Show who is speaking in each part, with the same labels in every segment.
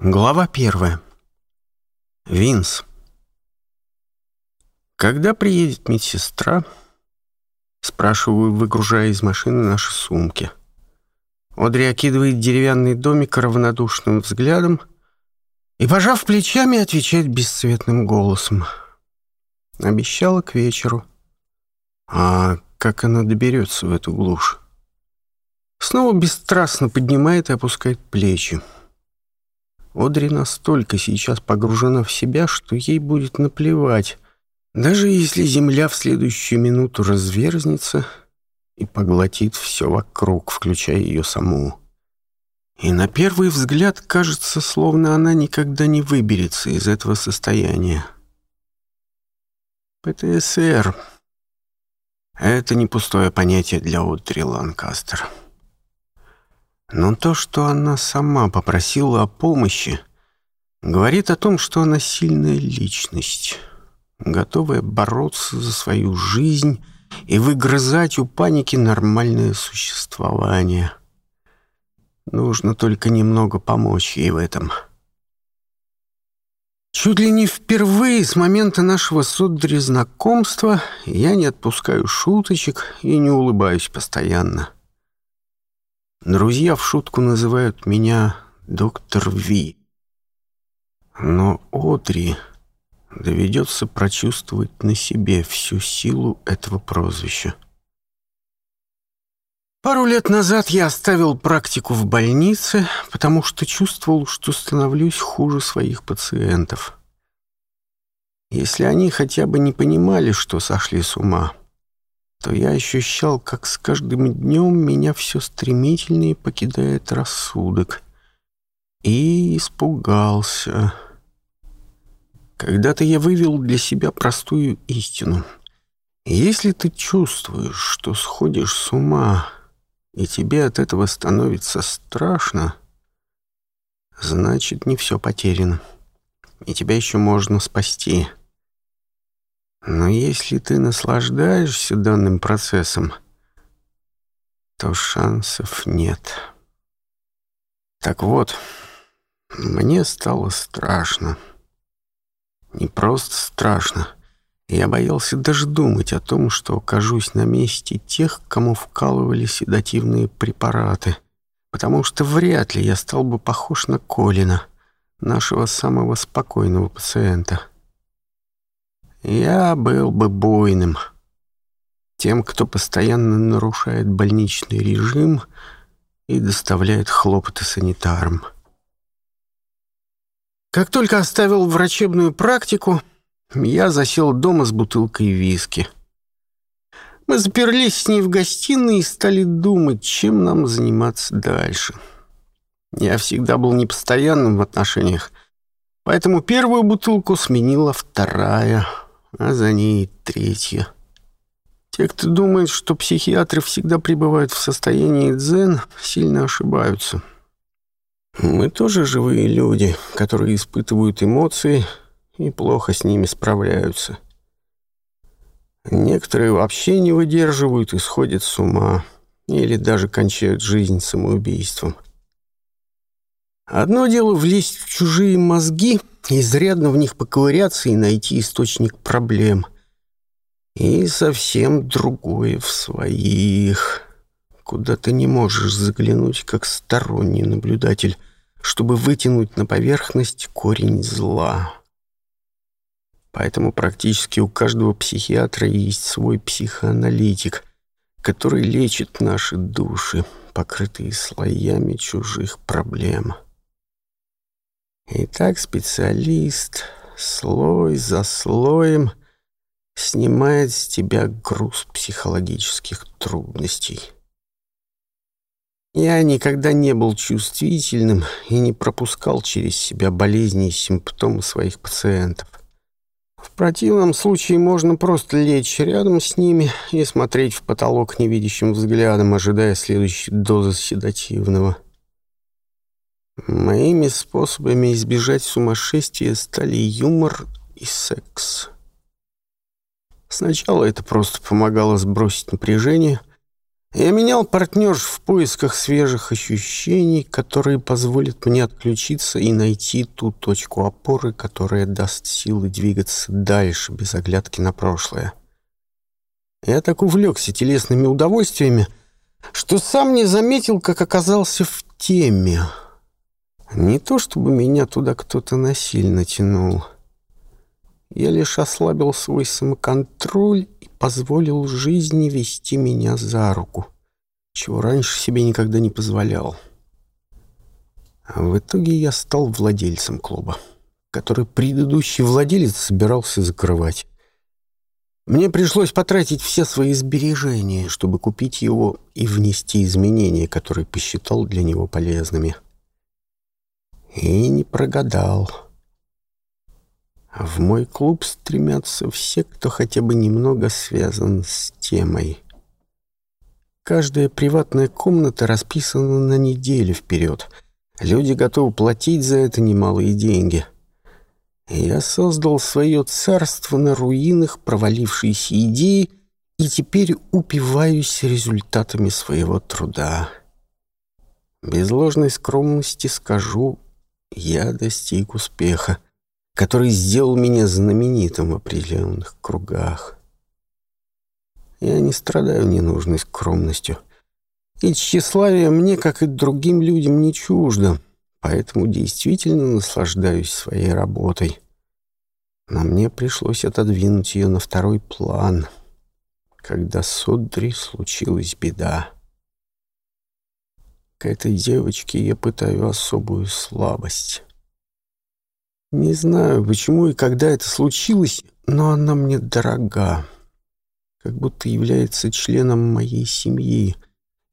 Speaker 1: Глава первая. Винс. «Когда приедет медсестра?» Спрашиваю, выгружая из машины наши сумки. Одри окидывает деревянный домик равнодушным взглядом и, пожав плечами, отвечает бесцветным голосом. Обещала к вечеру. А как она доберется в эту глушь? Снова бесстрастно поднимает и опускает плечи. «Плечи». Одри настолько сейчас погружена в себя, что ей будет наплевать, даже если земля в следующую минуту разверзнется и поглотит все вокруг, включая ее саму. И на первый взгляд кажется, словно она никогда не выберется из этого состояния. ПТСР — это не пустое понятие для Одри Ланкастер. Но то, что она сама попросила о помощи, говорит о том, что она сильная личность, готовая бороться за свою жизнь и выгрызать у паники нормальное существование. Нужно только немного помочь ей в этом. Чуть ли не впервые с момента нашего с знакомства я не отпускаю шуточек и не улыбаюсь постоянно. — Друзья в шутку называют меня доктор Ви. Но Одри доведется прочувствовать на себе всю силу этого прозвища. Пару лет назад я оставил практику в больнице, потому что чувствовал, что становлюсь хуже своих пациентов. Если они хотя бы не понимали, что сошли с ума, то я ощущал, как с каждым днем меня все стремительнее покидает рассудок. И испугался. Когда-то я вывел для себя простую истину. Если ты чувствуешь, что сходишь с ума, и тебе от этого становится страшно, значит, не все потеряно, и тебя еще можно спасти. Но если ты наслаждаешься данным процессом, то шансов нет. Так вот, мне стало страшно. Не просто страшно. Я боялся даже думать о том, что окажусь на месте тех, кому вкалывали седативные препараты, потому что вряд ли я стал бы похож на Колина, нашего самого спокойного пациента. Я был бы бойным Тем, кто постоянно нарушает больничный режим и доставляет хлопоты санитарам. Как только оставил врачебную практику, я засел дома с бутылкой виски. Мы заперлись с ней в гостиной и стали думать, чем нам заниматься дальше. Я всегда был непостоянным в отношениях, поэтому первую бутылку сменила вторая — а за ней третья. Те, кто думает, что психиатры всегда пребывают в состоянии дзен, сильно ошибаются. Мы тоже живые люди, которые испытывают эмоции и плохо с ними справляются. Некоторые вообще не выдерживают и сходят с ума, или даже кончают жизнь самоубийством – Одно дело влезть в чужие мозги, изрядно в них поковыряться и найти источник проблем. И совсем другое в своих. Куда ты не можешь заглянуть, как сторонний наблюдатель, чтобы вытянуть на поверхность корень зла. Поэтому практически у каждого психиатра есть свой психоаналитик, который лечит наши души, покрытые слоями чужих проблем. — Итак, специалист слой за слоем снимает с тебя груз психологических трудностей. Я никогда не был чувствительным и не пропускал через себя болезни и симптомы своих пациентов. В противном случае можно просто лечь рядом с ними и смотреть в потолок невидящим взглядом, ожидая следующей дозы седативного – Моими способами избежать сумасшествия стали юмор и секс. Сначала это просто помогало сбросить напряжение. Я менял партнерш в поисках свежих ощущений, которые позволят мне отключиться и найти ту точку опоры, которая даст силы двигаться дальше без оглядки на прошлое. Я так увлекся телесными удовольствиями, что сам не заметил, как оказался в теме — не то чтобы меня туда кто-то насильно тянул. Я лишь ослабил свой самоконтроль и позволил жизни вести меня за руку, чего раньше себе никогда не позволял. А в итоге я стал владельцем клуба, который предыдущий владелец собирался закрывать. Мне пришлось потратить все свои сбережения, чтобы купить его и внести изменения, которые посчитал для него полезными. — и не прогадал. В мой клуб стремятся все, кто хотя бы немного связан с темой. Каждая приватная комната расписана на неделю вперед. Люди готовы платить за это немалые деньги. Я создал свое царство на руинах провалившейся идеи и теперь упиваюсь результатами своего труда. Без ложной скромности скажу, я достиг успеха, который сделал меня знаменитым в определенных кругах. Я не страдаю ненужной скромностью. И тщеславие мне, как и другим людям, не чуждо, поэтому действительно наслаждаюсь своей работой. Но мне пришлось отодвинуть ее на второй план, когда с Одри случилась беда к этой девочке я пытаю особую слабость. Не знаю, почему и когда это случилось, но она мне дорога, как будто является членом моей семьи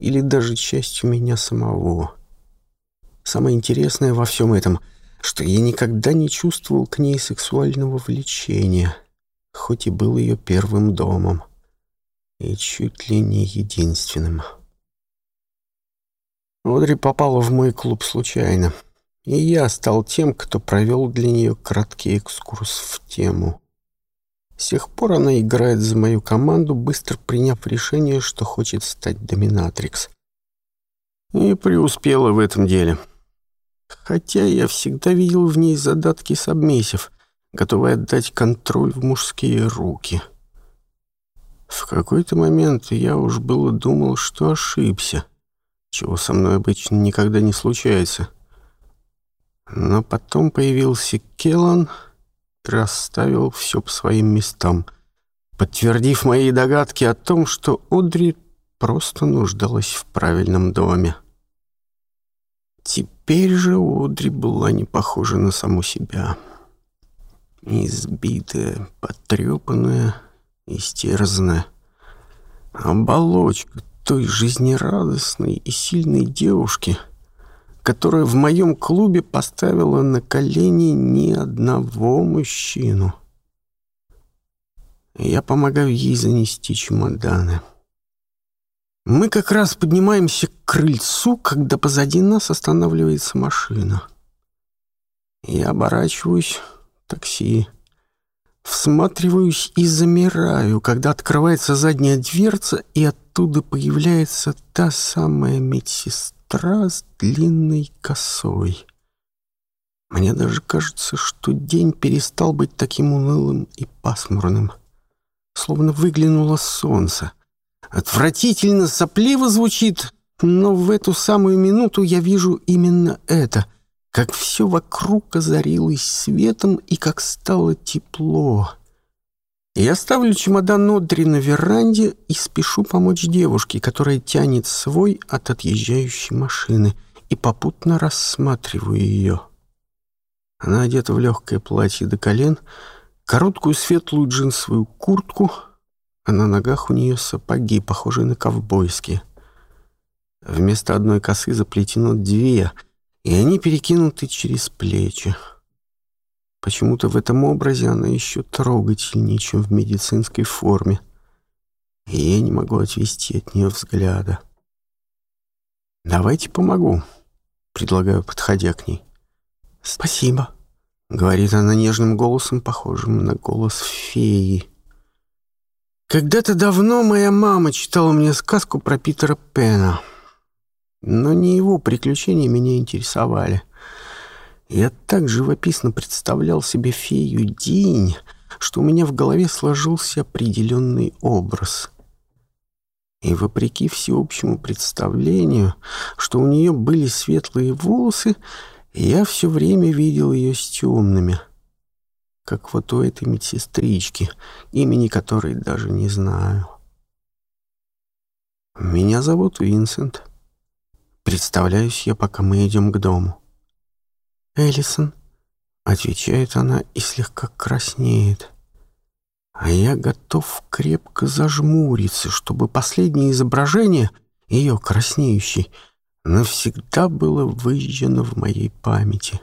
Speaker 1: или даже частью меня самого. Самое интересное во всем этом, что я никогда не чувствовал к ней сексуального влечения, хоть и был ее первым домом и чуть ли не единственным. Одри попала в мой клуб случайно, и я стал тем, кто провел для нее краткий экскурс в тему. С тех пор она играет за мою команду, быстро приняв решение, что хочет стать доминатрикс. И преуспела в этом деле. Хотя я всегда видел в ней задатки сабмиссив, готовые отдать контроль в мужские руки. В какой-то момент я уж было думал, что ошибся — чего со мной обычно никогда не случается. Но потом появился Келан и расставил все по своим местам, подтвердив мои догадки о том, что Одри просто нуждалась в правильном доме. Теперь же Одри была не похожа на саму себя. Избитая, потрепанная, истерзанная. Оболочка той жизнерадостной и сильной девушки, которая в моем клубе поставила на колени ни одного мужчину. Я помогаю ей занести чемоданы. Мы как раз поднимаемся к крыльцу, когда позади нас останавливается машина. Я оборачиваюсь, такси. Всматриваюсь и замираю, когда открывается задняя дверца, и от оттуда появляется та самая медсестра с длинной косой. Мне даже кажется, что день перестал быть таким унылым и пасмурным. Словно выглянуло солнце. Отвратительно сопливо звучит, но в эту самую минуту я вижу именно это, как все вокруг озарилось светом и как стало тепло. Я ставлю чемодан Нодри на веранде и спешу помочь девушке, которая тянет свой от отъезжающей машины, и попутно рассматриваю ее. Она одета в легкое платье до колен, короткую светлую джинсовую куртку, а на ногах у нее сапоги, похожие на ковбойские. Вместо одной косы заплетено две, и они перекинуты через плечи. Почему-то в этом образе она еще трогательнее, чем в медицинской форме. И я не могу отвести от нее взгляда. «Давайте помогу», — предлагаю, подходя к ней. «Спасибо», — говорит она нежным голосом, похожим на голос феи. «Когда-то давно моя мама читала мне сказку про Питера Пена, но не его приключения меня интересовали». Я так живописно представлял себе фею день, что у меня в голове сложился определенный образ. И вопреки всеобщему представлению, что у нее были светлые волосы, я все время видел ее с темными, как вот у этой медсестрички, имени которой даже не знаю. «Меня зовут Винсент. Представляюсь я, пока мы идем к дому». Элисон, а отвечает она и слегка краснеет. А я готов крепко зажмуриться, чтобы последнее изображение ее краснеющей навсегда было выжжено в моей памяти.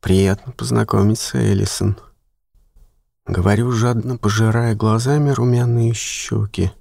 Speaker 1: Приятно познакомиться, Элисон. Говорю жадно, пожирая глазами румяные щеки.